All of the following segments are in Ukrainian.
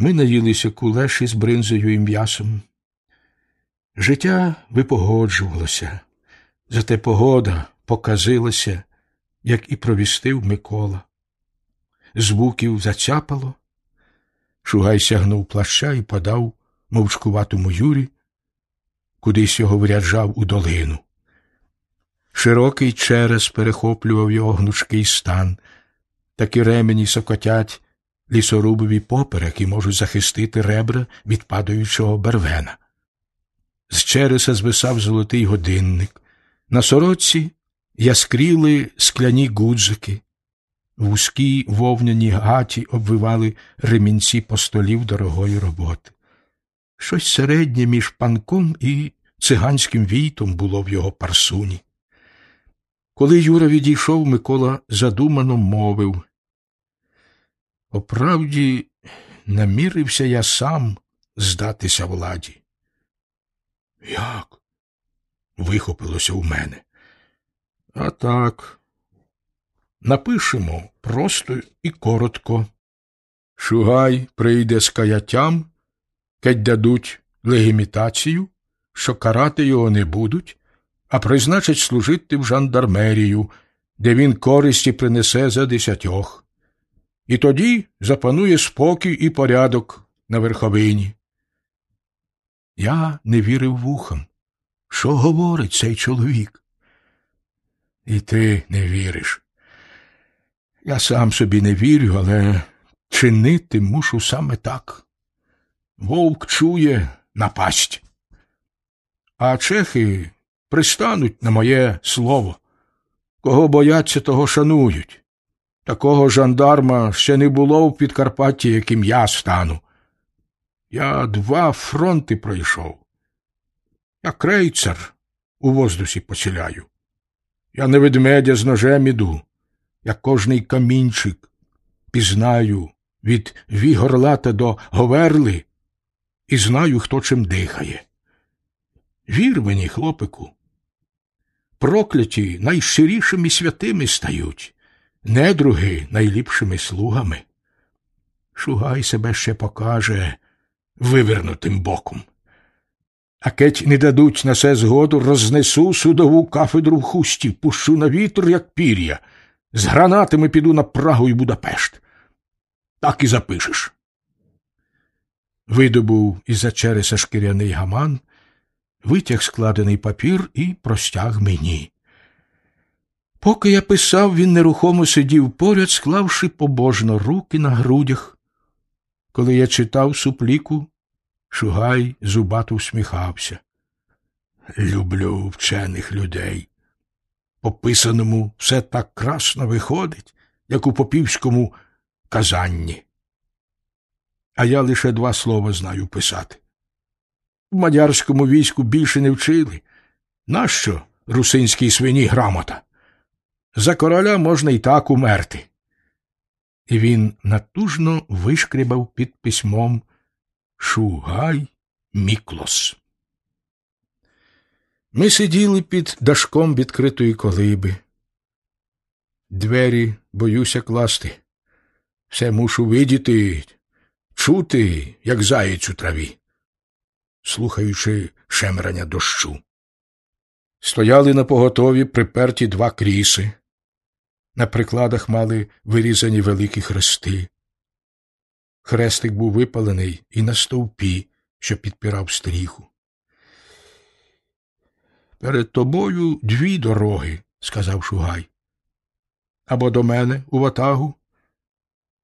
Ми наїлися кулеші з бринзою і м'ясом. Життя випогоджувалося, зате погода показилася, як і провістив Микола. Звуків зацяпало. Шугай сягнув плаща і подав мовчкуватому Юрі, кудись його вряджав у долину. Широкий через перехоплював його гнучкий стан, такі ремені сокотять лісорубові поперек і можуть захистити ребра від падаючого бервена. З череса звисав золотий годинник, на сорочці яскріли скляні гудзики, вузькі вовняні гаті обвивали ремінці постолів дорогої роботи. Щось середнє між панком і циганським війтом було в його парсуні. Коли Юра відійшов, Микола задумано мовив. Оправді, намірився я сам здатися владі. Як? вихопилося у мене. А так, напишемо просто і коротко. Шугай прийде з каяттям, кеть дадуть легімітацію, що карати його не будуть, а призначать служити в жандармерію, де він користі принесе за десятьох. І тоді запанує спокій і порядок на верховині. Я не вірив вухам. Що говорить цей чоловік? І ти не віриш. Я сам собі не вірю, але чинити мушу саме так. Вовк чує напасть. А чехи пристануть на моє слово. Кого бояться, того шанують. Такого жандарма ще не було в Підкарпатті, яким я стану. Я два фронти пройшов. Я крейцер у воздусі поціляю. Я не ведмедя з ножем іду, я кожний камінчик пізнаю від вігорлата до говерли і знаю, хто чим дихає. Вір мені, хлопику. Прокляті найщирішими святими стають, недруги найліпшими слугами. Шугай себе ще покаже вивернутим боком. А кеть не дадуть на це згоду, рознесу судову кафедру в хусті, пущу на вітер, як пір'я, з гранатами піду на Прагу і Будапешт. Так і запишеш. Видобув із за череса шкіряний гаман, витяг складений папір і простяг мені. Поки я писав, він нерухомо сидів поряд, склавши побожно руки на грудях. Коли я читав супліку, Шугай зубато усміхався. Люблю вчених людей. По писаному все так красно виходить, як у попівському казанні. А я лише два слова знаю писати. В мадярському війську більше не вчили. Нащо русинській свині грамота? За короля можна і так умерти. І він натужно вишкрібав під письмом Шугай Міклос. Ми сиділи під дашком відкритої колиби. Двері боюся класти. Все мушу видіти, чути, як заєць у траві, слухаючи шемрання дощу. Стояли на поготові приперті два кріси. На прикладах мали вирізані великі хрести. Хрестик був випалений і на стовпі, що підпирав стріху. Перед тобою дві дороги, сказав Шугай. Або до мене у ватагу,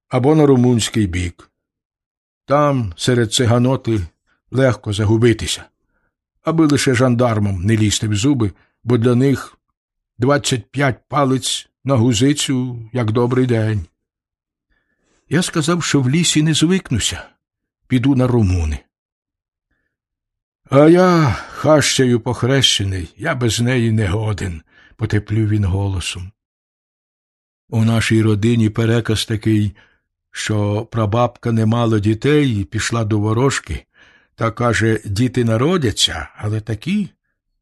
або на румунський бік. Там, серед циганоти, легко загубитися, аби лише жандармам не лізти в зуби, бо для них двадцять п'ять палець на гузицю, як добрий день. Я сказав, що в лісі не звикнуся, піду на румуни. А я хащею похрещений, я без неї не годен, потеплю він голосом. У нашій родині переказ такий, що прабабка не мала дітей і пішла до ворожки, та каже, діти народяться, але такі,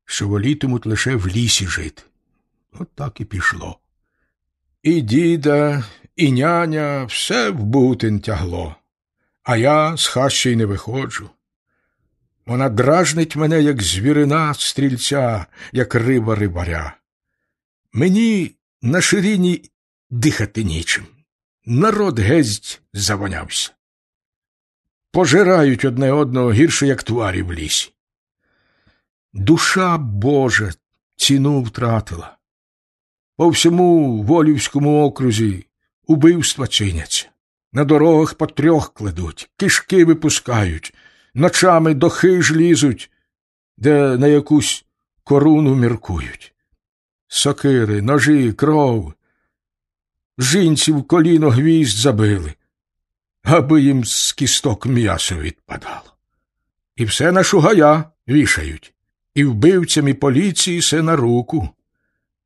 що волітимуть лише в лісі жити. От так і пішло. І діда, і няня все в бутин тягло, а я з хащі й не виходжу. Вона дражнить мене, як звірина стрільця, як риба рибаря. Мені на ширині дихати нічим. Народ гездь завонявся. Пожирають одне одного гірше, як тварі в лісі. Душа Божа ціну втратила. По всьому Волівському окрузі убивства чиняться. На дорогах по трьох кладуть, кишки випускають, ночами до хиж лізуть, де на якусь коруну міркують. Сокири, ножі, кров. Жінці в коліно гвізд забили, аби їм з кісток м'ясо відпадало. І все на шугая вішають, і вбивцям і поліції все на руку.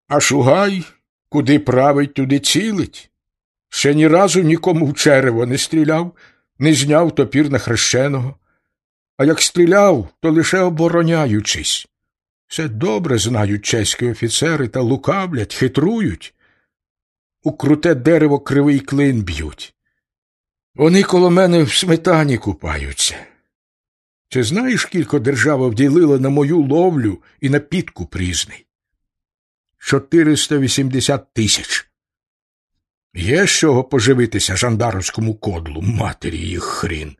А шугай, куди править, туди цілить. Ще ні разу нікому в черево не стріляв, не зняв топір на хрещеного. А як стріляв, то лише обороняючись. Все добре знають чеські офіцери та лукавлять, хитрують. У круте дерево кривий клин б'ють. Вони коло мене в сметані купаються. Чи знаєш, кілько держава вділила на мою ловлю і на підку прізний? 480 тисяч. Є з чого поживитися жандаровському кодлу, матері їх хрін.